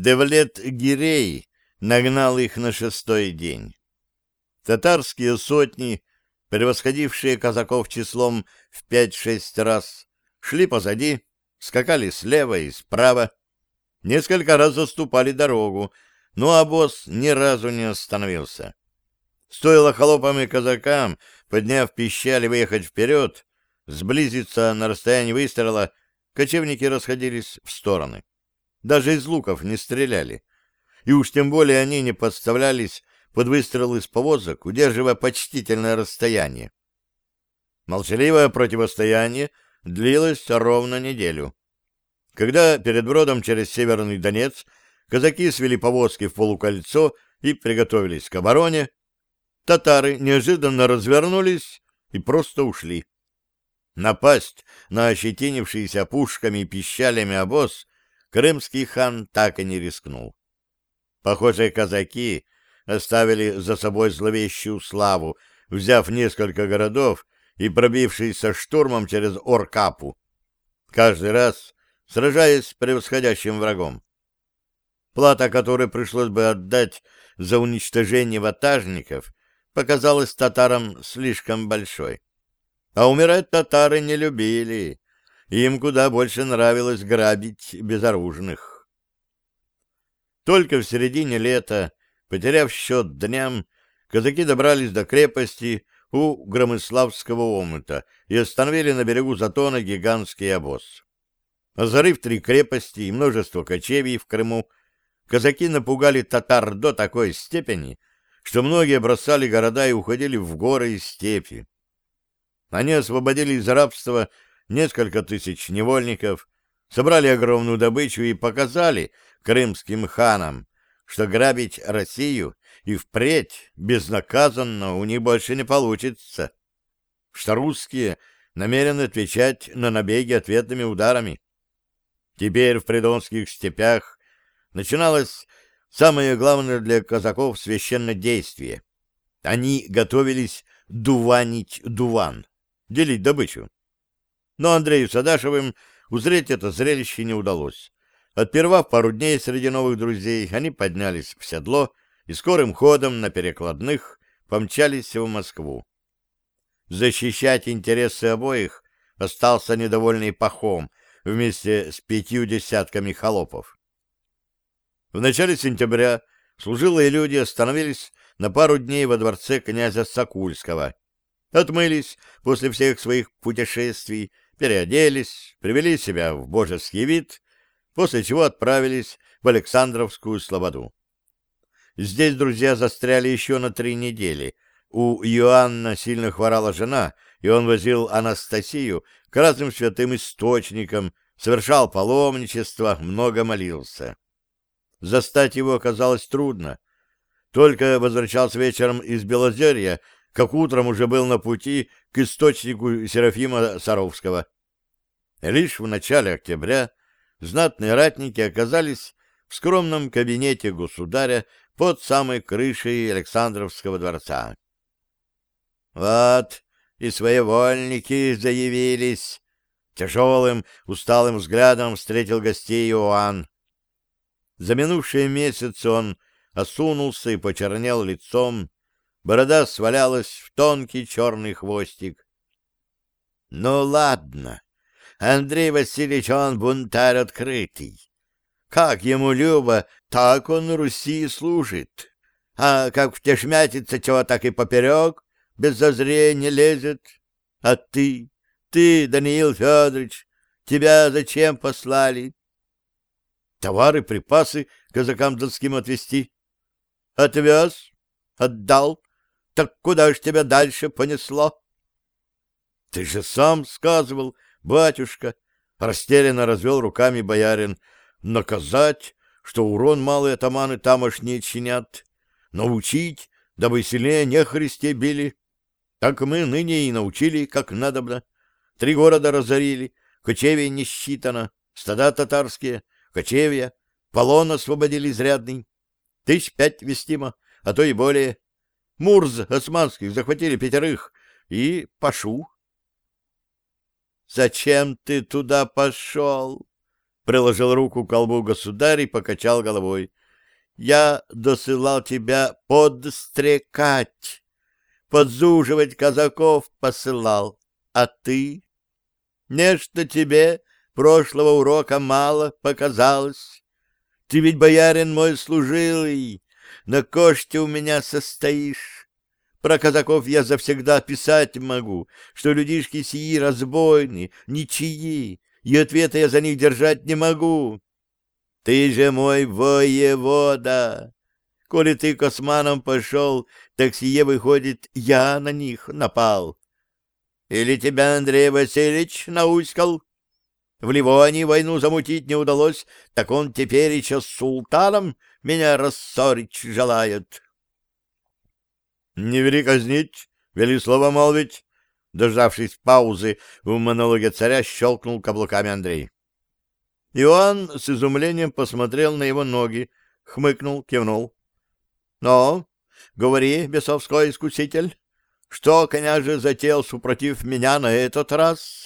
Девлет-Гирей нагнал их на шестой день. Татарские сотни, превосходившие казаков числом в пять-шесть раз, шли позади, скакали слева и справа, несколько раз заступали дорогу, но обоз ни разу не остановился. Стоило холопам и казакам, подняв пищали, выехать вперед, сблизиться на расстоянии выстрела, кочевники расходились в стороны. Даже из луков не стреляли. И уж тем более они не подставлялись под выстрелы из повозок, удерживая почтительное расстояние. Молчаливое противостояние длилось ровно неделю. Когда перед бродом через Северный Донец казаки свели повозки в полукольцо и приготовились к обороне, татары неожиданно развернулись и просто ушли. Напасть на ощетинившийся пушками и пищалями обоз крымский хан так и не рискнул. Похоже, казаки оставили за собой зловещую славу, взяв несколько городов и пробившись со штурмом через Оркапу, каждый раз сражаясь с превосходящим врагом. Плата, которую пришлось бы отдать за уничтожение ватажников, показалась татарам слишком большой. А умирать татары не любили, им куда больше нравилось грабить безоружных. Только в середине лета, потеряв счет дням, казаки добрались до крепости у Громыславского омута и остановили на берегу затона гигантский обоз. Озарыв три крепости и множество кочевий в Крыму, казаки напугали татар до такой степени, что многие бросали города и уходили в горы и степи. Они освободили из рабства несколько тысяч невольников, собрали огромную добычу и показали крымским ханам, что грабить Россию и впредь безнаказанно у них больше не получится, что русские намерены отвечать на набеги ответными ударами. Теперь в придонских степях начиналось самое главное для казаков священное действие. Они готовились дуванить дуван, делить добычу. Но Андрею Садашевым узреть это зрелище не удалось. Отпервав пару дней среди новых друзей, они поднялись в седло и скорым ходом на перекладных помчались в Москву. Защищать интересы обоих остался недовольный Пахом, вместе с пятью десятками холопов. В начале сентября служилые люди остановились на пару дней во дворце князя Сокульского, отмылись после всех своих путешествий, переоделись, привели себя в божеский вид, после чего отправились в Александровскую Слободу. Здесь друзья застряли еще на три недели. У Иоанна сильно хворала жена, и он возил Анастасию к разным святым источникам, совершал паломничество, много молился. Застать его оказалось трудно. Только возвращался вечером из Белозерья, как утром уже был на пути к источнику Серафима Саровского. Лишь в начале октября знатные ратники оказались в скромном кабинете государя под самой крышей Александровского дворца. — Вот, и своевольники заявились. Тяжелым, усталым взглядом встретил гостей Иоанн. За минувшие месяцы он осунулся и почернел лицом, борода свалялась в тонкий черный хвостик. — Ну, ладно, Андрей Васильевич, он бунтарь открытый. Как ему любо, так он Руси служит. А как втешмятится, чего так и поперек, без зазрения лезет. А ты, ты, Даниил Федорович, тебя зачем послали? Товары, припасы казакам донским отвезти. Отвез, отдал. Так куда ж тебя дальше понесло? Ты же сам сказывал, батюшка, растерянно развел руками боярин, наказать, что урон малые атаманы тамошние чинят, научить, дабы сильнее нехристе били. Так мы ныне и научили, как надобно. Три города разорили, кочевья не считано, стада татарские, кочевья, полон освободили изрядный. Тысяч пять вестимо, а то и более. Мурз османских захватили пятерых и Пашу. — Зачем ты туда пошел? — приложил руку к колбу государь и покачал головой. Я досылал тебя подстрекать, подзуживать казаков посылал, а ты? Нечто тебе прошлого урока мало показалось. Ты ведь, боярин мой служилый, на коште у меня состоишь. Про казаков я завсегда писать могу, что людишки сии разбойны, ничьи, и ответа я за них держать не могу. Ты же мой воевода. Коли ты к османам пошел, так сие, выходит, я на них напал. Или тебя Андрей Васильевич науськал? В Ливонии войну замутить не удалось, так он теперь еще с султаном меня рассорить желает. Не вели казнить, вели слово молвить. Дождавшись паузы в монологе царя, щелкнул каблуками Андрей. Иоанн с изумлением посмотрел на его ноги, хмыкнул, кивнул. — Ну, говори, бесовской искуситель, что княже затеял супротив меня на этот раз?